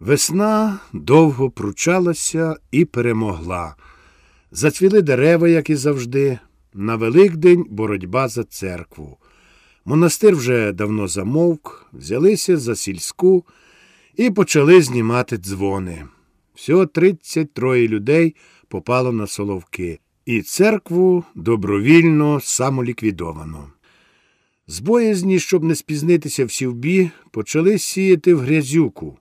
Весна довго пручалася і перемогла. Зацвіли дерева, як і завжди. На Великдень боротьба за церкву. Монастир вже давно замовк, взялися за сільську і почали знімати дзвони. Всього 33 людей попало на соловки, і церкву добровільно самоліквідовано. З боязні, щоб не спізнитися в сівбі, почали сіяти в грязюку.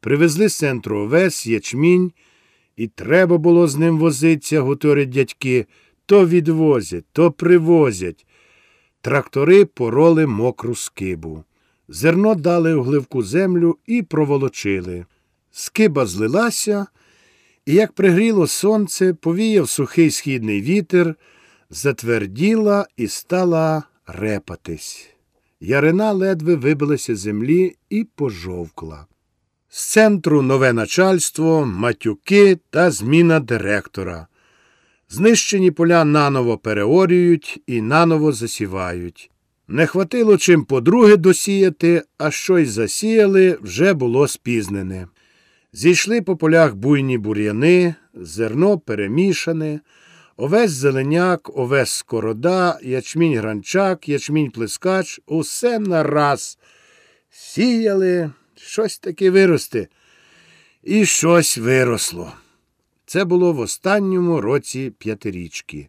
Привезли з центру овес, ячмінь, і треба було з ним возитися, говорять дядьки, то відвозять, то привозять. Трактори пороли мокру скибу. Зерно дали у гливку землю і проволочили. Скиба злилася, і, як пригріло сонце, повіяв сухий східний вітер, затверділа і стала репатись. Ярина ледве вибилася з землі і пожовкла. З центру нове начальство, матюки та зміна директора. Знищені поля наново переорюють і наново засівають. Не хватило чим по-друге досіяти, а щось засіяли вже було спізнене. Зійшли по полях буйні бур'яни, зерно перемішане, овес зеленяк, овес скорода, ячмінь гранчак, ячмінь плескач, усе нараз. Сіяли, щось таке виросте. І щось виросло. Це було в останньому році п'ятирічки.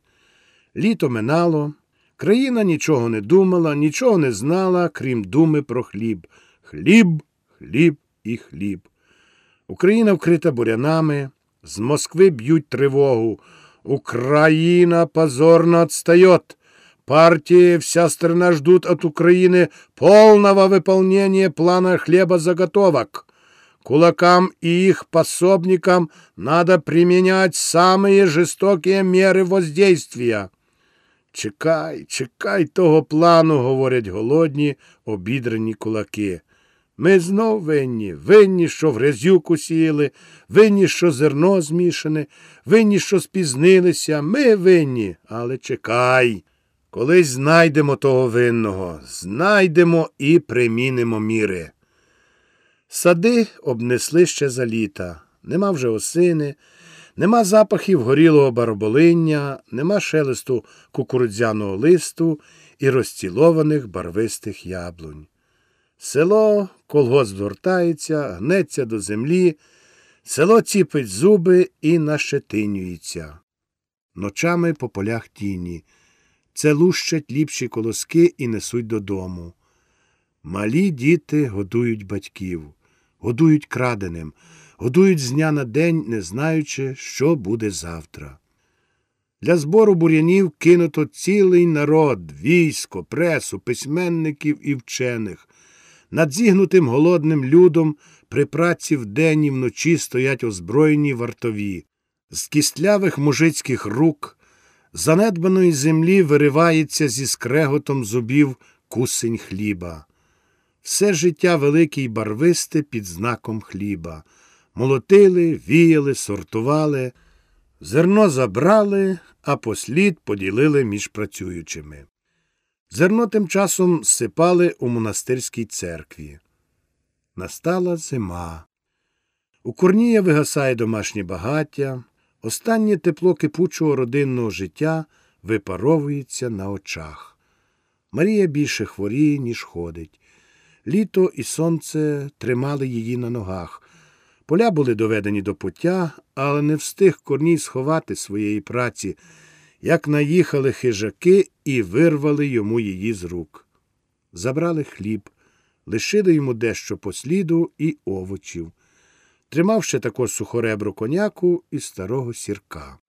Літо минало, країна нічого не думала, нічого не знала, крім думи про хліб. Хліб, хліб і хліб. Україна вкрита бурянами, з Москви б'ють тривогу. Україна позорно отстает. Партии вся страна ждут от Украины полного выполнения плана хлебозаготовок. Кулакам и их пособникам надо применять самые жестокие меры воздействия. Чекай, чекай того плану, говорять голодні, обідрані кулаки. Ми знов винні, винні, що в грязюку сіяли, винні, що зерно змішане, винні, що спізнилися. Ми винні, але чекай. Колись знайдемо того винного, знайдемо і примінимо міри. Сади обнесли ще за літа. Нема вже осини, нема запахів горілого барболиння, нема шелесту кукурудзяного листу і розцілованих барвистих яблунь. Село колгосп звертається, гнеться до землі, село ціпить зуби і нашетинюється. Ночами по полях тіні. Це лущать ліпші колоски і несуть додому. Малі діти годують батьків, годують краденим, годують з дня на день, не знаючи, що буде завтра. Для збору бур'янів кинуто цілий народ, військо, пресу, письменників і вчених. Над зігнутим голодним людом при праці вдень і вночі стоять озброєні вартові. З кістлявих мужицьких рук, занедбаної землі виривається зі скреготом зубів кусень хліба. Все життя велике й барвисте під знаком хліба. Молотили, віяли, сортували, зерно забрали, а послід поділили між працюючими. Зерно тим часом сипали у монастирській церкві. Настала зима. У Корнія вигасає домашнє багаття, останнє тепло кипучого родинного життя випаровується на очах. Марія більше хворіє, ніж ходить. Літо і сонце тримали її на ногах. Поля були доведені до пуття, але не встиг Корній сховати своєї праці як наїхали хижаки і вирвали йому її з рук. Забрали хліб, лишили йому дещо посліду і овочів, тримав ще також сухоребру коняку і старого сірка.